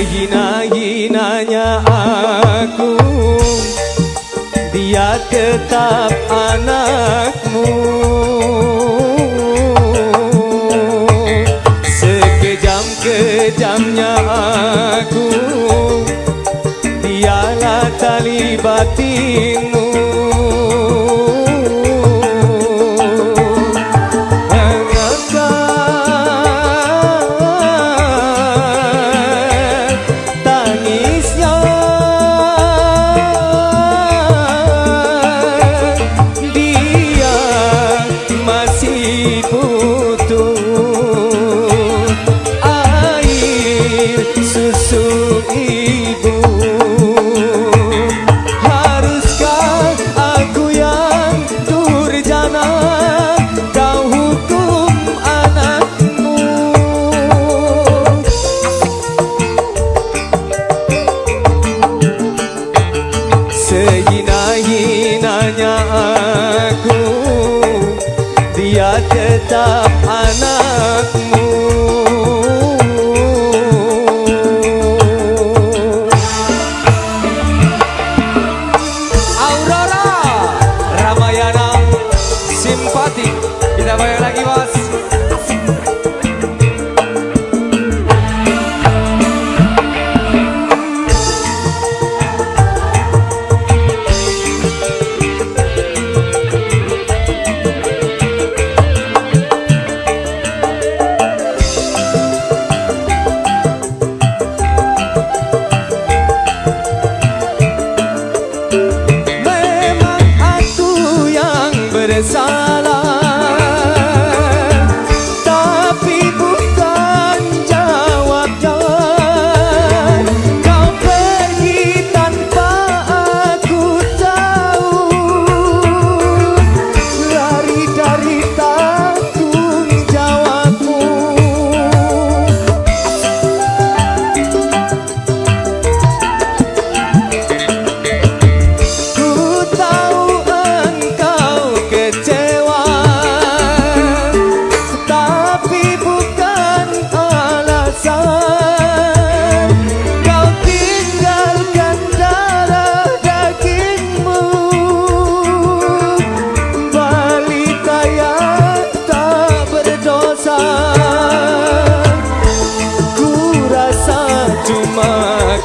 Sehina-hinanya aku. Dia tetap anakmu. Sekejam-kejamnya aku. Dialah tali batimu भा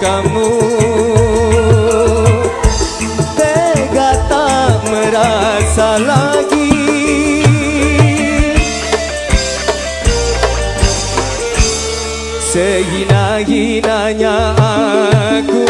kamu. Tega tak merasa lagi. Sehina-hinanya aku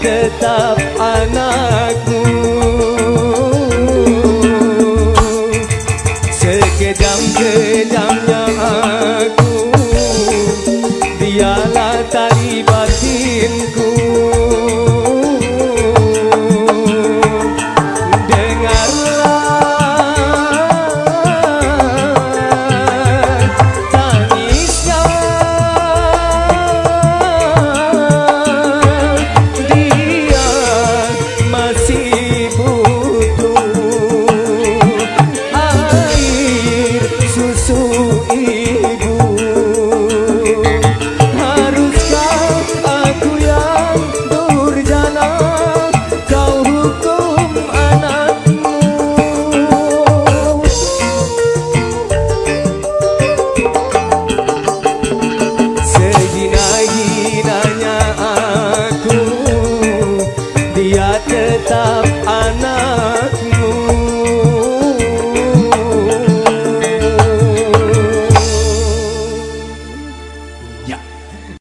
tetap anakku.